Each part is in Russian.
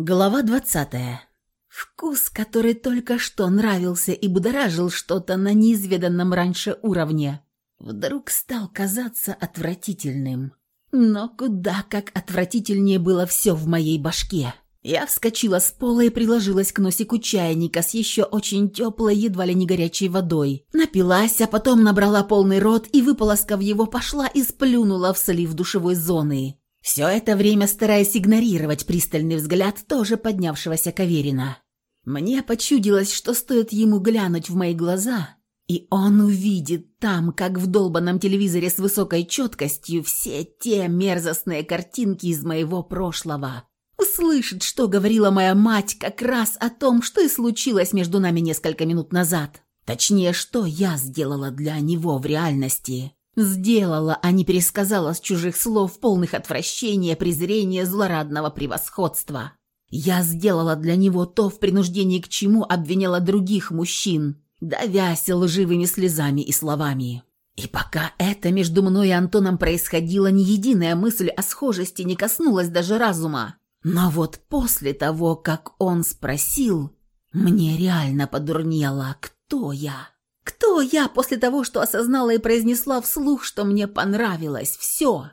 Глава двадцатая. Вкус, который только что нравился и будоражил что-то на неизведанном раньше уровне, вдруг стал казаться отвратительным. Но куда как отвратительнее было все в моей башке. Я вскочила с пола и приложилась к носику чайника с еще очень теплой, едва ли не горячей водой. Напилась, а потом набрала полный рот и, выполоскав его, пошла и сплюнула в слив душевой зоны. Все это время стараясь игнорировать пристальный взгляд тоже поднявшегося Каверина. Мне почудилось, что стоит ему глянуть в мои глаза, и он увидит там, как в долбанном телевизоре с высокой четкостью, все те мерзостные картинки из моего прошлого. Услышит, что говорила моя мать как раз о том, что и случилось между нами несколько минут назад. Точнее, что я сделала для него в реальности. Сделала, а не пересказала с чужих слов, полных отвращения, презрения, злорадного превосходства. Я сделала для него то, в принуждении к чему обвиняла других мужчин, давясь лживыми слезами и словами. И пока это между мной и Антоном происходило, ни единая мысль о схожести не коснулась даже разума. Но вот после того, как он спросил, мне реально подурнело, кто я. Кто я после того, что осознала и произнесла вслух, что мне понравилось все?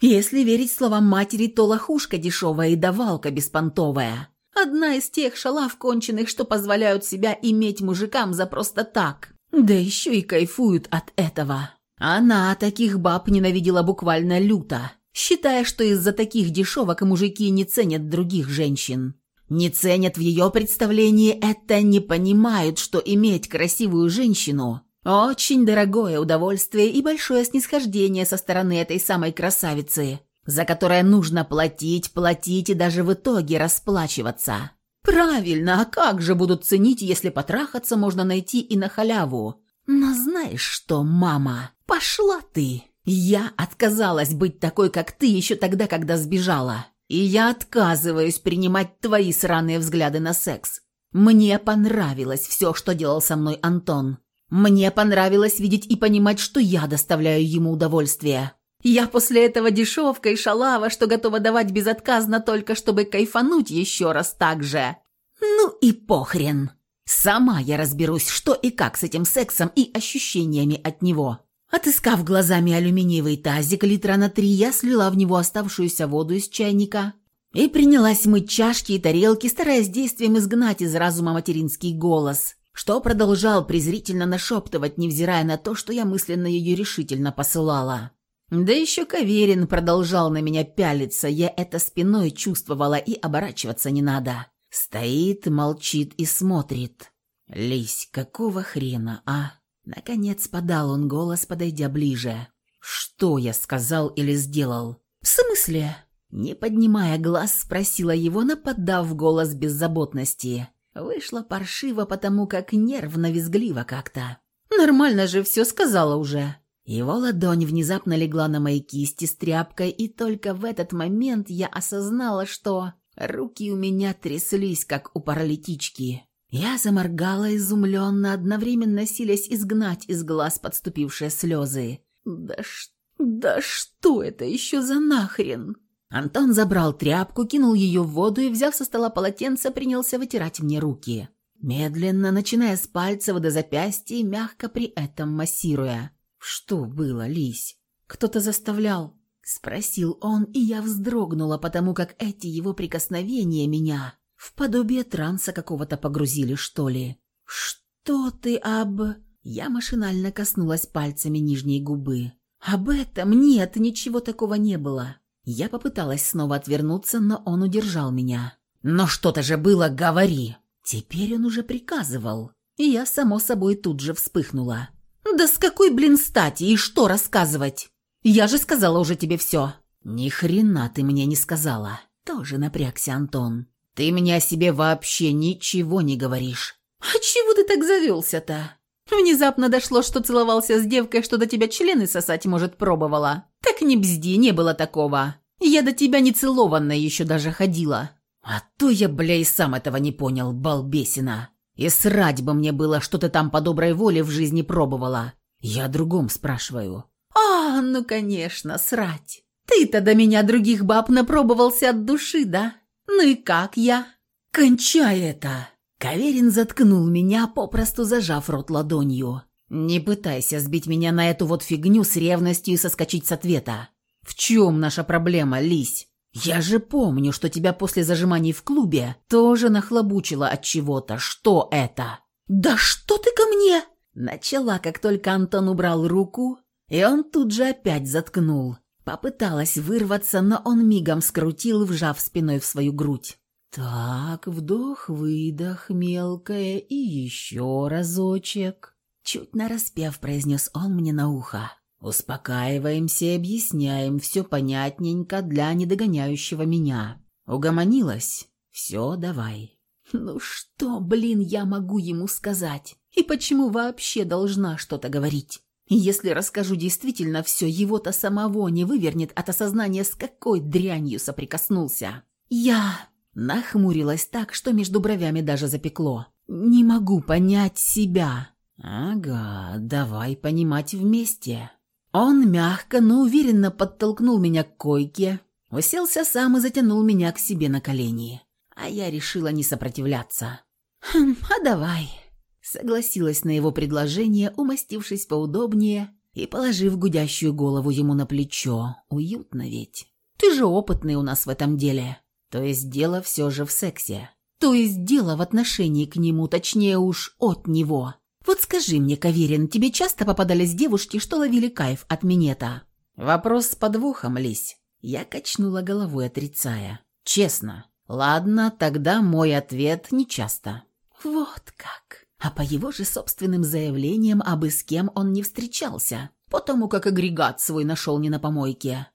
Если верить словам матери, то лохушка дешевая и давалка беспонтовая. Одна из тех шалав конченых, что позволяют себя иметь мужикам за просто так. Да еще и кайфуют от этого. Она таких баб ненавидела буквально люто, считая, что из-за таких дешевок мужики не ценят других женщин. Не ценят в ее представлении это, не понимают, что иметь красивую женщину – очень дорогое удовольствие и большое снисхождение со стороны этой самой красавицы, за которое нужно платить, платить и даже в итоге расплачиваться. Правильно, а как же будут ценить, если потрахаться можно найти и на халяву? Но знаешь что, мама, пошла ты. Я отказалась быть такой, как ты, еще тогда, когда сбежала. И я отказываюсь принимать твои сраные взгляды на секс. Мне понравилось все, что делал со мной Антон. Мне понравилось видеть и понимать, что я доставляю ему удовольствие. Я после этого дешевка и шалава, что готова давать безотказно только, чтобы кайфануть еще раз так же. Ну и похрен. Сама я разберусь, что и как с этим сексом и ощущениями от него. Отыскав глазами алюминиевый тазик литра на три, я слила в него оставшуюся воду из чайника и принялась мыть чашки и тарелки, стараясь действием изгнать из разума материнский голос, что продолжал презрительно нашептывать, невзирая на то, что я мысленно ее решительно посылала. Да еще Каверин продолжал на меня пялиться, я это спиной чувствовала и оборачиваться не надо. Стоит, молчит и смотрит. «Лись, какого хрена, а?» Наконец подал он голос, подойдя ближе. «Что я сказал или сделал?» «В смысле?» Не поднимая глаз, спросила его, наподав голос беззаботности. Вышло паршиво, потому как нервно-визгливо как-то. «Нормально же все сказала уже». Его ладонь внезапно легла на мои кисти с тряпкой, и только в этот момент я осознала, что руки у меня тряслись, как у паралитички. Я заморгала изумленно, одновременно силясь изгнать из глаз подступившие слезы. «Да, ш... да что это еще за нахрен?» Антон забрал тряпку, кинул ее в воду и, взяв со стола полотенце, принялся вытирать мне руки. Медленно, начиная с пальца до запястья, мягко при этом массируя. «Что было, Лись? Кто-то заставлял?» Спросил он, и я вздрогнула, потому как эти его прикосновения меня в подобие транса какого-то погрузили, что ли. «Что ты об...» Я машинально коснулась пальцами нижней губы. «Об этом нет, ничего такого не было». Я попыталась снова отвернуться, но он удержал меня. «Но что-то же было, говори!» Теперь он уже приказывал. И я, само собой, тут же вспыхнула. «Да с какой, блин, стати и что рассказывать? Я же сказала уже тебе все». «Ни хрена ты мне не сказала». Тоже напрягся Антон. «Ты мне о себе вообще ничего не говоришь». «А чего ты так завелся-то?» Внезапно дошло, что целовался с девкой, что до тебя члены сосать, может, пробовала. Так не бзди, не было такого. Я до тебя не целованная еще даже ходила. А то я, бля, и сам этого не понял, балбесина. И срать бы мне было, что ты там по доброй воле в жизни пробовала. Я о другом спрашиваю. А, ну, конечно, срать. Ты-то до меня других баб напробовался от души, да? Ну и как я?» «Кончай это!» Каверин заткнул меня, попросту зажав рот ладонью. «Не пытайся сбить меня на эту вот фигню с ревностью и соскочить с ответа. В чем наша проблема, Лись? Я же помню, что тебя после зажиманий в клубе тоже нахлобучило от чего-то. Что это?» «Да что ты ко мне?» Начала, как только Антон убрал руку, и он тут же опять заткнул. Попыталась вырваться, но он мигом скрутил, вжав спиной в свою грудь. «Так, вдох-выдох, мелкое, и еще разочек». Чуть нараспев произнес он мне на ухо. «Успокаиваемся и объясняем все понятненько для недогоняющего меня. Угомонилась? Все, давай». «Ну что, блин, я могу ему сказать? И почему вообще должна что-то говорить?» Если расскажу действительно все, его-то самого не вывернет от осознания, с какой дрянью соприкоснулся. Я нахмурилась так, что между бровями даже запекло. Не могу понять себя. Ага, давай понимать вместе. Он мягко, но уверенно подтолкнул меня к койке, уселся сам и затянул меня к себе на колени. А я решила не сопротивляться. «Хм, а давай», Согласилась на его предложение, умастившись поудобнее и положив гудящую голову ему на плечо. Уютно ведь. Ты же опытный у нас в этом деле. То есть дело все же в сексе. То есть дело в отношении к нему, точнее уж от него. Вот скажи мне, Каверин, тебе часто попадались девушки, что ловили кайф от минета? Вопрос с подвохом, Лись. Я качнула головой, отрицая. Честно. Ладно, тогда мой ответ не часто. Вот как а по его же собственным заявлениям, абы с кем он не встречался, потому как агрегат свой нашел не на помойке.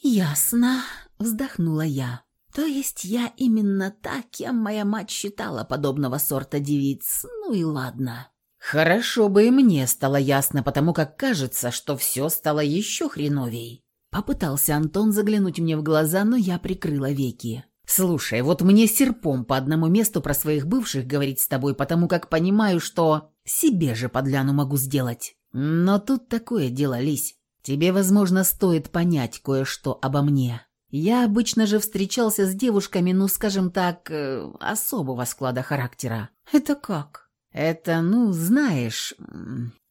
«Ясно», — вздохнула я. «То есть я именно та, кем моя мать считала подобного сорта девиц, ну и ладно». «Хорошо бы и мне стало ясно, потому как кажется, что все стало еще хреновей». Попытался Антон заглянуть мне в глаза, но я прикрыла веки. «Слушай, вот мне серпом по одному месту про своих бывших говорить с тобой, потому как понимаю, что себе же подляну могу сделать. Но тут такое дело, Лись. Тебе, возможно, стоит понять кое-что обо мне. Я обычно же встречался с девушками, ну, скажем так, э, особого склада характера. Это как? Это, ну, знаешь,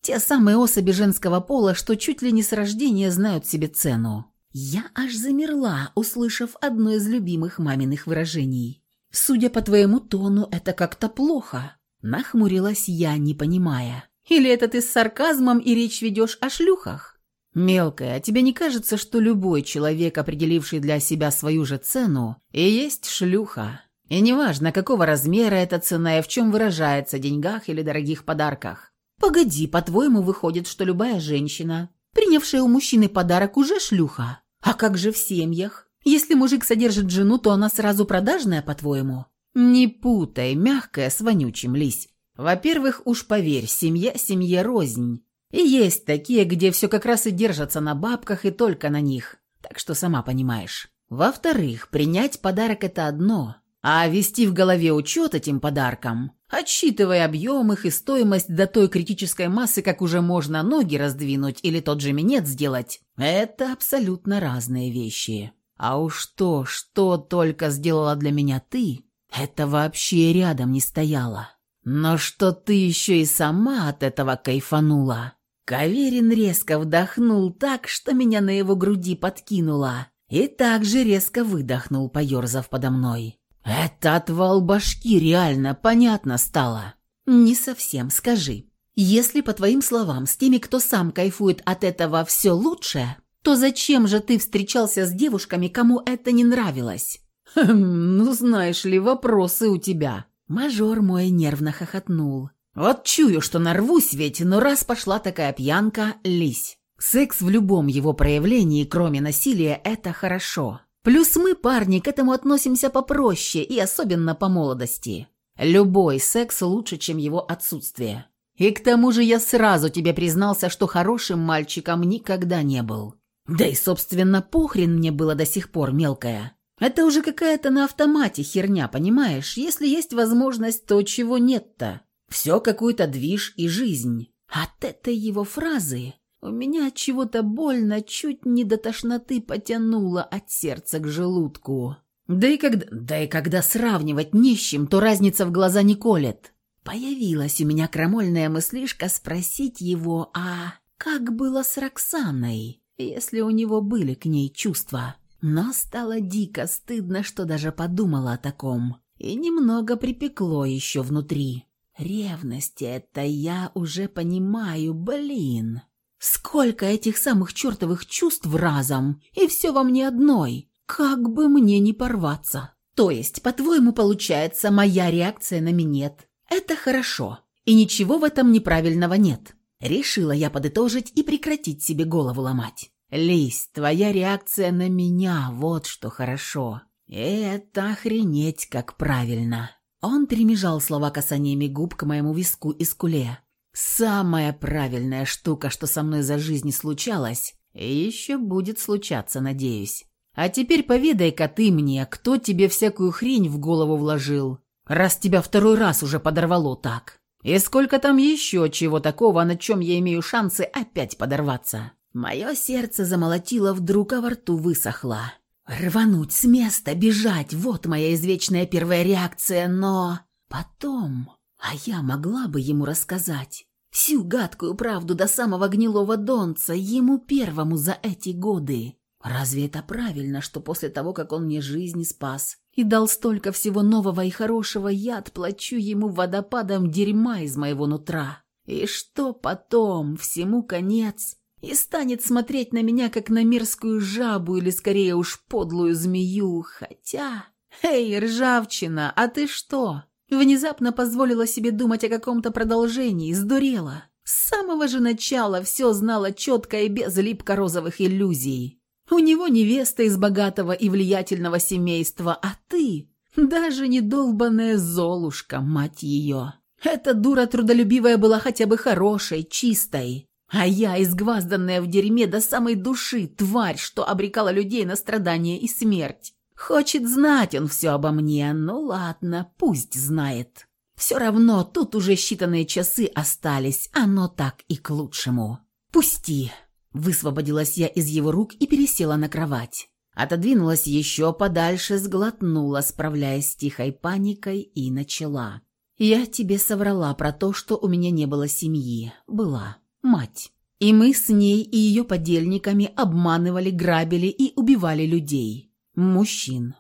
те самые особи женского пола, что чуть ли не с рождения знают себе цену. Я аж замерла, услышав одно из любимых маминых выражений. «Судя по твоему тону, это как-то плохо», – нахмурилась я, не понимая. «Или это ты с сарказмом и речь ведешь о шлюхах?» «Мелкая, тебе не кажется, что любой человек, определивший для себя свою же цену, и есть шлюха? И неважно, какого размера эта цена и в чем выражается, деньгах или дорогих подарках. Погоди, по-твоему, выходит, что любая женщина, принявшая у мужчины подарок, уже шлюха?» А как же в семьях? Если мужик содержит жену, то она сразу продажная, по-твоему? Не путай, мягкая с вонючим, лись. Во-первых, уж поверь, семья семье рознь. И есть такие, где все как раз и держатся на бабках и только на них. Так что сама понимаешь. Во-вторых, принять подарок – это одно, а вести в голове учет этим подаркам, отсчитывая объем их и стоимость до той критической массы, как уже можно ноги раздвинуть или тот же минет сделать, это абсолютно разные вещи. А уж то, что только сделала для меня ты, это вообще рядом не стояло. Но что ты еще и сама от этого кайфанула. Каверин резко вдохнул так, что меня на его груди подкинуло, и также резко выдохнул, поерзав подо мной. «Это отвал башки реально понятно стало». «Не совсем, скажи. Если, по твоим словам, с теми, кто сам кайфует от этого, все лучше, то зачем же ты встречался с девушками, кому это не нравилось?» «Хм, ну знаешь ли, вопросы у тебя». Мажор мой нервно хохотнул. «Вот чую, что нарвусь ведь, но раз пошла такая пьянка, лись. Секс в любом его проявлении, кроме насилия, это хорошо. Плюс мы, парни, к этому относимся попроще и особенно по молодости. Любой секс лучше, чем его отсутствие. И к тому же я сразу тебе признался, что хорошим мальчиком никогда не был. Да и, собственно, похрен мне было до сих пор, мелкая. Это уже какая-то на автомате херня, понимаешь? Если есть возможность, то чего нет-то? Все какой-то движ и жизнь. От этой его фразы у меня от чего-то больно, чуть не до тошноты потянуло от сердца к желудку. Да и когда, да и когда сравнивать нищим, то разница в глаза не колет. Появилась у меня крамольная мыслишка спросить его, а как было с Роксаной, если у него были к ней чувства. Но стало дико стыдно, что даже подумала о таком. И немного припекло еще внутри. Ревность это я уже понимаю, блин. Сколько этих самых чертовых чувств разом, и все во мне одной. Как бы мне не порваться. То есть, по-твоему, получается, моя реакция на минет – это хорошо, и ничего в этом неправильного нет. Решила я подытожить и прекратить себе голову ломать. «Лись, твоя реакция на меня, вот что хорошо. Это охренеть как правильно». Он перемежал слова касаниями губ к моему виску и скуле. Самая правильная штука, что со мной за жизнь случалась, и еще будет случаться, надеюсь. А теперь поведай-ка ты мне, кто тебе всякую хрень в голову вложил, раз тебя второй раз уже подорвало так. И сколько там еще чего такого, на чем я имею шансы опять подорваться? Мое сердце замолотило вдруг, а во рту высохло. Рвануть с места, бежать – вот моя извечная первая реакция, но... Потом... А я могла бы ему рассказать всю гадкую правду до самого гнилого донца ему первому за эти годы. Разве это правильно, что после того, как он мне жизнь спас и дал столько всего нового и хорошего, я отплачу ему водопадом дерьма из моего нутра? И что потом, всему конец, и станет смотреть на меня, как на мерзкую жабу или, скорее уж, подлую змею, хотя... Эй, ржавчина, а ты что? Внезапно позволила себе думать о каком-то продолжении, сдурела. С самого же начала все знала четко и без липко-розовых иллюзий. У него невеста из богатого и влиятельного семейства, а ты даже не долбаная Золушка, мать ее. Эта дура трудолюбивая была хотя бы хорошей, чистой. А я, изгвазданная в дерьме до самой души, тварь, что обрекала людей на страдания и смерть. Хочет знать он все обо мне, ну ладно, пусть знает. Все равно тут уже считанные часы остались, оно так и к лучшему. «Пусти!» Высвободилась я из его рук и пересела на кровать. Отодвинулась еще подальше, сглотнула, справляясь с тихой паникой, и начала. «Я тебе соврала про то, что у меня не было семьи. Была. Мать. И мы с ней и ее подельниками обманывали, грабили и убивали людей. Мужчин.